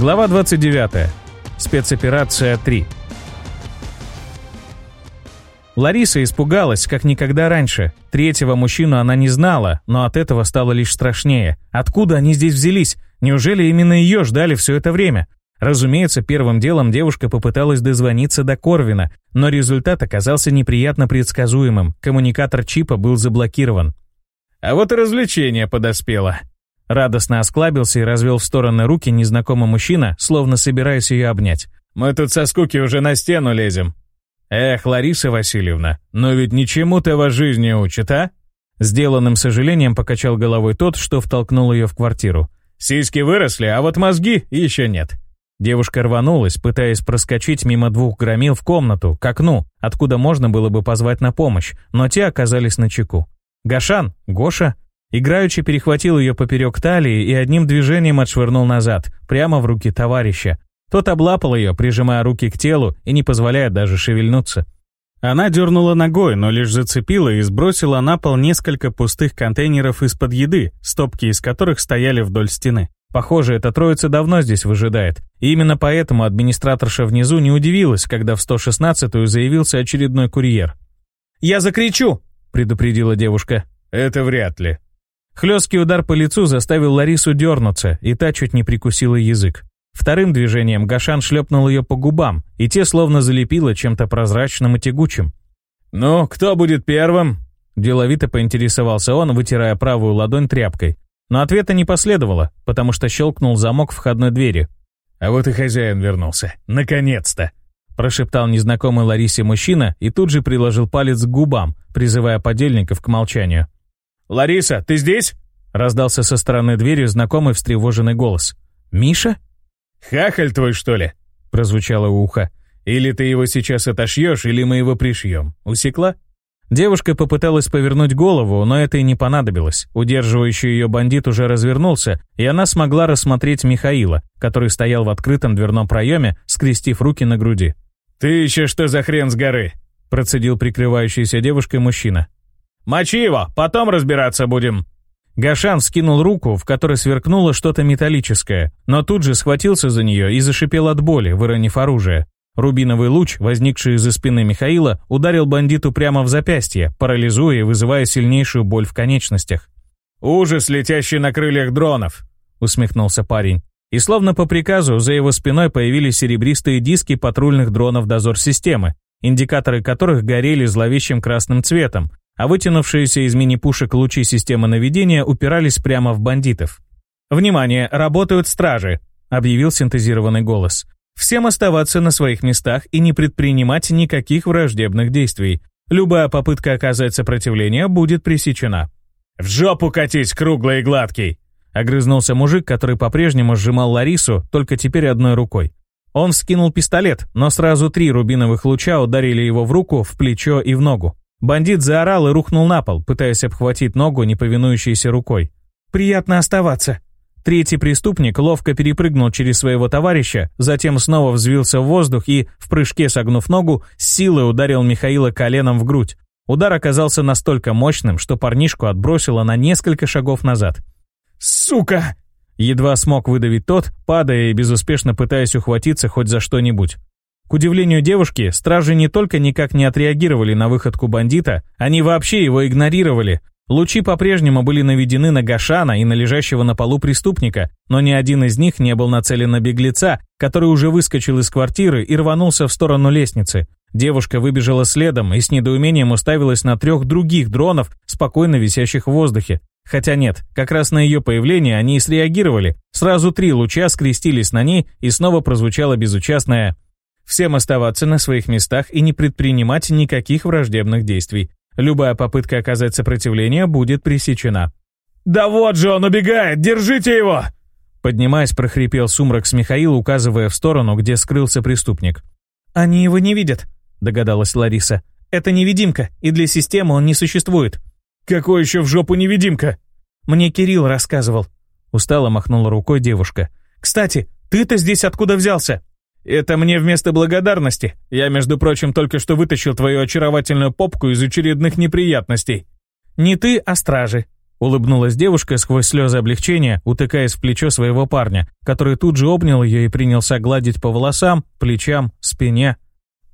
Глава 29. Спецоперация 3. Лариса испугалась, как никогда раньше. Третьего мужчину она не знала, но от этого стало лишь страшнее. Откуда они здесь взялись? Неужели именно ее ждали все это время? Разумеется, первым делом девушка попыталась дозвониться до Корвина, но результат оказался неприятно предсказуемым. Коммуникатор чипа был заблокирован. «А вот и развлечение подоспело», Радостно осклабился и развел в стороны руки незнакомый мужчина, словно собираясь ее обнять. «Мы тут со скуки уже на стену лезем». «Эх, Лариса Васильевна, но ведь ничему-то жизнь не учит, а?» Сделанным сожалением покачал головой тот, что втолкнул ее в квартиру. «Сиськи выросли, а вот мозги еще нет». Девушка рванулась, пытаясь проскочить мимо двух громил в комнату, к окну, откуда можно было бы позвать на помощь, но те оказались на чеку. Гашан, Гоша, Играючи перехватил ее поперек талии и одним движением отшвырнул назад, прямо в руки товарища. Тот облапал ее, прижимая руки к телу и не позволяя даже шевельнуться. Она дернула ногой, но лишь зацепила и сбросила на пол несколько пустых контейнеров из-под еды, стопки из которых стояли вдоль стены. Похоже, эта троица давно здесь выжидает. И именно поэтому администраторша внизу не удивилась, когда в 116-ю заявился очередной курьер. «Я закричу!» — предупредила девушка. «Это вряд ли», Хлесткий удар по лицу заставил Ларису дернуться, и та чуть не прикусила язык. Вторым движением Гашан шлепнул ее по губам, и те словно залепило чем-то прозрачным и тягучим. «Ну, кто будет первым?» Деловито поинтересовался он, вытирая правую ладонь тряпкой. Но ответа не последовало, потому что щелкнул замок входной двери. «А вот и хозяин вернулся. Наконец-то!» Прошептал незнакомый Ларисе мужчина и тут же приложил палец к губам, призывая подельников к молчанию. «Лариса, ты здесь?» — раздался со стороны двери знакомый встревоженный голос. «Миша?» «Хахаль твой, что ли?» — прозвучало ухо. «Или ты его сейчас отошьешь, или мы его пришьем. Усекла?» Девушка попыталась повернуть голову, но это и не понадобилось. Удерживающий ее бандит уже развернулся, и она смогла рассмотреть Михаила, который стоял в открытом дверном проеме, скрестив руки на груди. «Ты еще что за хрен с горы?» процедил прикрывающийся девушкой мужчина. «Мочи его, потом разбираться будем». Гашан вскинул руку, в которой сверкнуло что-то металлическое, но тут же схватился за нее и зашипел от боли, выронив оружие. Рубиновый луч, возникший из-за спины Михаила, ударил бандиту прямо в запястье, парализуя и вызывая сильнейшую боль в конечностях. «Ужас, летящий на крыльях дронов!» — усмехнулся парень. И словно по приказу, за его спиной появились серебристые диски патрульных дронов дозор-системы, индикаторы которых горели зловещим красным цветом, а вытянувшиеся из мини-пушек лучи системы наведения упирались прямо в бандитов. «Внимание, работают стражи!» — объявил синтезированный голос. «Всем оставаться на своих местах и не предпринимать никаких враждебных действий. Любая попытка оказать сопротивление будет пресечена». «В жопу катись, круглый и гладкий!» — огрызнулся мужик, который по-прежнему сжимал Ларису, только теперь одной рукой. Он вскинул пистолет, но сразу три рубиновых луча ударили его в руку, в плечо и в ногу. Бандит заорал и рухнул на пол, пытаясь обхватить ногу неповинующейся рукой. «Приятно оставаться». Третий преступник ловко перепрыгнул через своего товарища, затем снова взвился в воздух и, в прыжке согнув ногу, с силой ударил Михаила коленом в грудь. Удар оказался настолько мощным, что парнишку отбросило на несколько шагов назад. «Сука!» Едва смог выдавить тот, падая и безуспешно пытаясь ухватиться хоть за что-нибудь. К удивлению девушки, стражи не только никак не отреагировали на выходку бандита, они вообще его игнорировали. Лучи по-прежнему были наведены на Гашана и на лежащего на полу преступника, но ни один из них не был нацелен на беглеца, который уже выскочил из квартиры и рванулся в сторону лестницы. Девушка выбежала следом и с недоумением уставилась на трех других дронов, спокойно висящих в воздухе. Хотя нет, как раз на ее появление они и среагировали. Сразу три луча скрестились на ней, и снова прозвучало безучастное Всем оставаться на своих местах и не предпринимать никаких враждебных действий. Любая попытка оказать сопротивление будет пресечена. «Да вот же он убегает! Держите его!» Поднимаясь, прохрипел сумрак с Михаил, указывая в сторону, где скрылся преступник. «Они его не видят», — догадалась Лариса. «Это невидимка, и для системы он не существует». «Какой еще в жопу невидимка?» «Мне Кирилл рассказывал». Устало махнула рукой девушка. «Кстати, ты-то здесь откуда взялся?» «Это мне вместо благодарности. Я, между прочим, только что вытащил твою очаровательную попку из очередных неприятностей». «Не ты, а стражи», — улыбнулась девушка сквозь слезы облегчения, утыкаясь в плечо своего парня, который тут же обнял ее и принялся гладить по волосам, плечам, спине.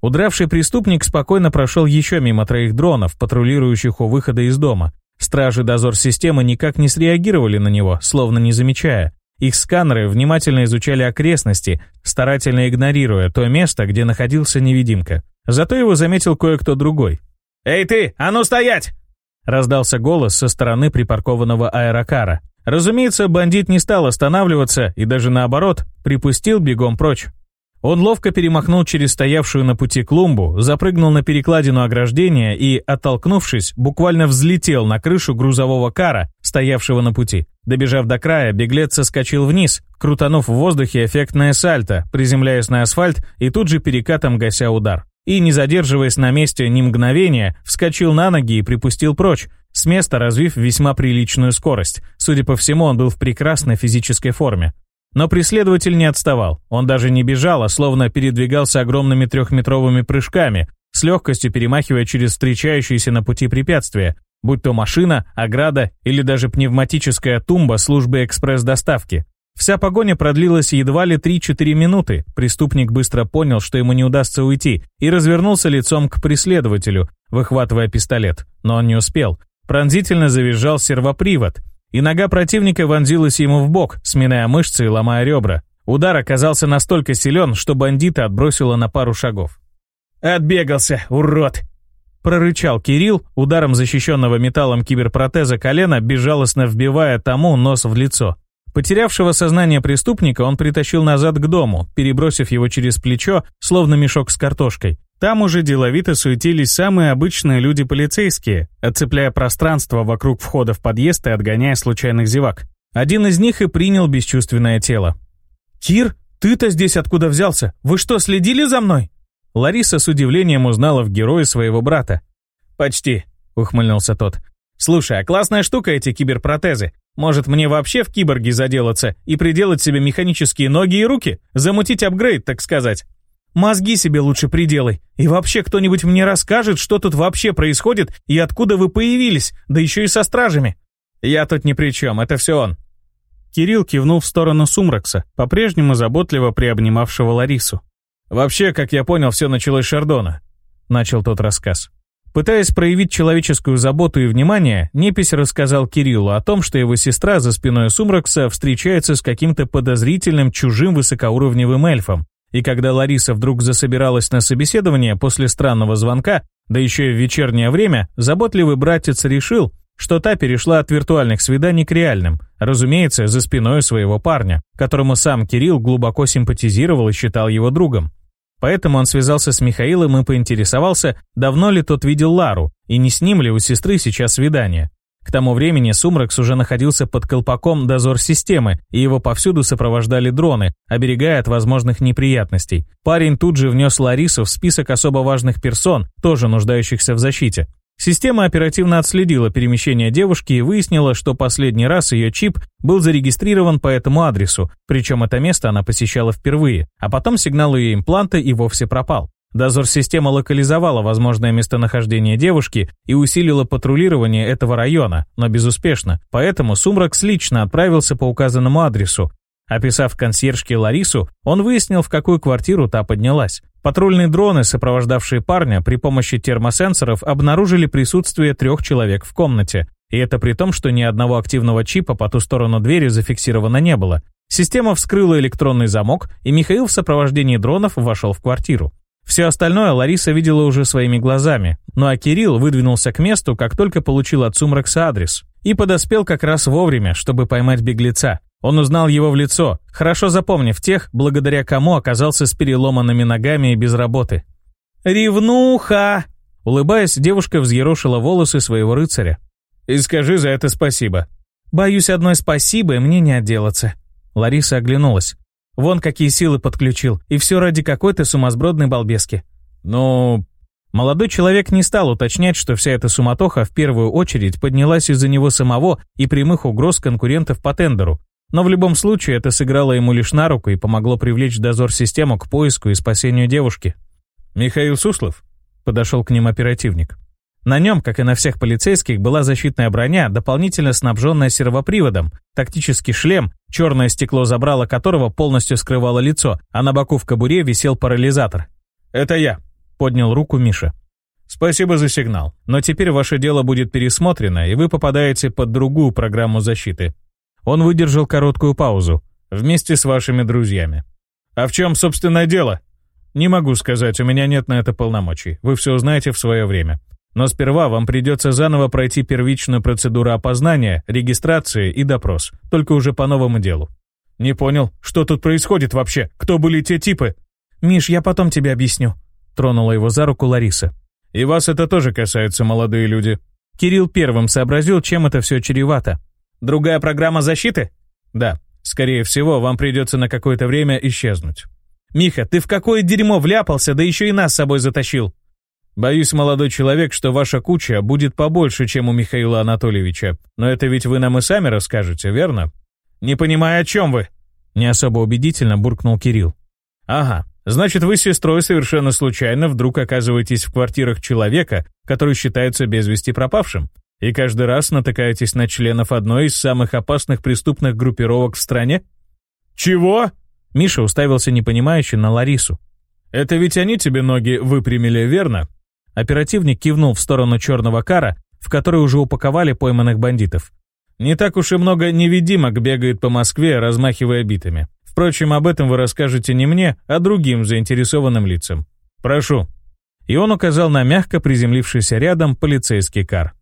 Удравший преступник спокойно прошел еще мимо троих дронов, патрулирующих у выхода из дома. Стражи дозор системы никак не среагировали на него, словно не замечая, их сканеры внимательно изучали окрестности, старательно игнорируя то место, где находился невидимка. Зато его заметил кое-кто другой. «Эй ты, а ну стоять!» Раздался голос со стороны припаркованного аэрокара. Разумеется, бандит не стал останавливаться и даже наоборот, припустил бегом прочь. Он ловко перемахнул через стоявшую на пути клумбу, запрыгнул на перекладину ограждения и, оттолкнувшись, буквально взлетел на крышу грузового кара, стоявшего на пути. Добежав до края, беглец соскочил вниз, крутанув в воздухе эффектное сальто, приземляясь на асфальт и тут же перекатом гася удар. И, не задерживаясь на месте ни мгновения, вскочил на ноги и припустил прочь, с места развив весьма приличную скорость. Судя по всему, он был в прекрасной физической форме. Но преследователь не отставал. Он даже не бежал, а словно передвигался огромными трехметровыми прыжками, с легкостью перемахивая через встречающиеся на пути препятствия будь то машина, ограда или даже пневматическая тумба службы экспресс-доставки. Вся погоня продлилась едва ли 3-4 минуты. Преступник быстро понял, что ему не удастся уйти, и развернулся лицом к преследователю, выхватывая пистолет. Но он не успел. Пронзительно завизжал сервопривод, и нога противника вонзилась ему в бок, сминая мышцы и ломая ребра. Удар оказался настолько силен, что бандита отбросило на пару шагов. «Отбегался, урод!» прорычал Кирилл, ударом защищенного металлом киберпротеза колена, безжалостно вбивая тому нос в лицо. Потерявшего сознание преступника он притащил назад к дому, перебросив его через плечо, словно мешок с картошкой. Там уже деловито суетились самые обычные люди-полицейские, отцепляя пространство вокруг входа в подъезд и отгоняя случайных зевак. Один из них и принял бесчувственное тело. «Кир, ты-то здесь откуда взялся? Вы что, следили за мной?» Лариса с удивлением узнала в герое своего брата. «Почти», — ухмыльнулся тот. «Слушай, а классная штука эти киберпротезы. Может, мне вообще в киборги заделаться и приделать себе механические ноги и руки? Замутить апгрейд, так сказать?» «Мозги себе лучше приделай. И вообще кто-нибудь мне расскажет, что тут вообще происходит и откуда вы появились, да еще и со стражами». «Я тут ни при чем, это все он». Кирилл кивнул в сторону Сумракса, по-прежнему заботливо приобнимавшего Ларису. «Вообще, как я понял, все началось с Шардона», — начал тот рассказ. Пытаясь проявить человеческую заботу и внимание, Непись рассказал Кириллу о том, что его сестра за спиной Сумракса встречается с каким-то подозрительным чужим высокоуровневым эльфом, и когда Лариса вдруг засобиралась на собеседование после странного звонка, да еще и в вечернее время, заботливый братец решил, что та перешла от виртуальных свиданий к реальным, разумеется, за спиной своего парня, которому сам Кирилл глубоко симпатизировал и считал его другом. Поэтому он связался с Михаилом и поинтересовался, давно ли тот видел Лару, и не с ним ли у сестры сейчас свидание. К тому времени Сумракс уже находился под колпаком дозор-системы, и его повсюду сопровождали дроны, оберегая от возможных неприятностей. Парень тут же внес Ларису в список особо важных персон, тоже нуждающихся в защите. Система оперативно отследила перемещение девушки и выяснила, что последний раз ее чип был зарегистрирован по этому адресу, причем это место она посещала впервые, а потом сигнал ее импланта и вовсе пропал. Дозор-система локализовала возможное местонахождение девушки и усилила патрулирование этого района, но безуспешно, поэтому сумрак лично отправился по указанному адресу, Описав консьержке Ларису, он выяснил, в какую квартиру та поднялась. Патрульные дроны, сопровождавшие парня, при помощи термосенсоров обнаружили присутствие трех человек в комнате. И это при том, что ни одного активного чипа по ту сторону двери зафиксировано не было. Система вскрыла электронный замок, и Михаил в сопровождении дронов вошел в квартиру. Все остальное Лариса видела уже своими глазами, ну а Кирилл выдвинулся к месту, как только получил от Сумракса адрес, и подоспел как раз вовремя, чтобы поймать беглеца. Он узнал его в лицо, хорошо запомнив тех, благодаря кому оказался с переломанными ногами и без работы. «Ревнуха!» Улыбаясь, девушка взъерошила волосы своего рыцаря. «И скажи за это спасибо». «Боюсь, одной спасибо, и мне не отделаться». Лариса оглянулась. «Вон какие силы подключил, и все ради какой-то сумасбродной балбески». «Ну...» Молодой человек не стал уточнять, что вся эта суматоха в первую очередь поднялась из-за него самого и прямых угроз конкурентов по тендеру, но в любом случае это сыграло ему лишь на руку и помогло привлечь дозор-систему к поиску и спасению девушки. «Михаил Суслов?» — подошел к ним оперативник. На нем, как и на всех полицейских, была защитная броня, дополнительно снабженная сервоприводом, тактический шлем, черное стекло забрала которого полностью скрывало лицо, а на боку в кобуре висел парализатор. «Это я», — поднял руку Миша. «Спасибо за сигнал, но теперь ваше дело будет пересмотрено, и вы попадаете под другую программу защиты. Он выдержал короткую паузу. «Вместе с вашими друзьями». «А в чем, собственно, дело?» «Не могу сказать, у меня нет на это полномочий. Вы все узнаете в свое время. Но сперва вам придется заново пройти первичную процедуру опознания, регистрации и допрос, только уже по новому делу». «Не понял, что тут происходит вообще? Кто были те типы?» «Миш, я потом тебе объясню», — тронула его за руку Лариса. «И вас это тоже касается, молодые люди». Кирилл первым сообразил, чем это все чревато. Другая программа защиты? Да. Скорее всего, вам придется на какое-то время исчезнуть. Миха, ты в какое дерьмо вляпался, да еще и нас с собой затащил. Боюсь, молодой человек, что ваша куча будет побольше, чем у Михаила Анатольевича. Но это ведь вы нам и сами расскажете, верно? Не понимаю, о чем вы. Не особо убедительно буркнул Кирилл. Ага, значит, вы с сестрой совершенно случайно вдруг оказываетесь в квартирах человека, который считается без вести пропавшим. И каждый раз натыкаетесь на членов одной из самых опасных преступных группировок в стране? Чего? Миша уставился непонимающе на Ларису. Это ведь они тебе ноги выпрямили, верно? Оперативник кивнул в сторону черного кара, в который уже упаковали пойманных бандитов. Не так уж и много невидимок бегает по Москве, размахивая битами. Впрочем, об этом вы расскажете не мне, а другим заинтересованным лицам. Прошу». И он указал на мягко приземлившийся рядом полицейский кар.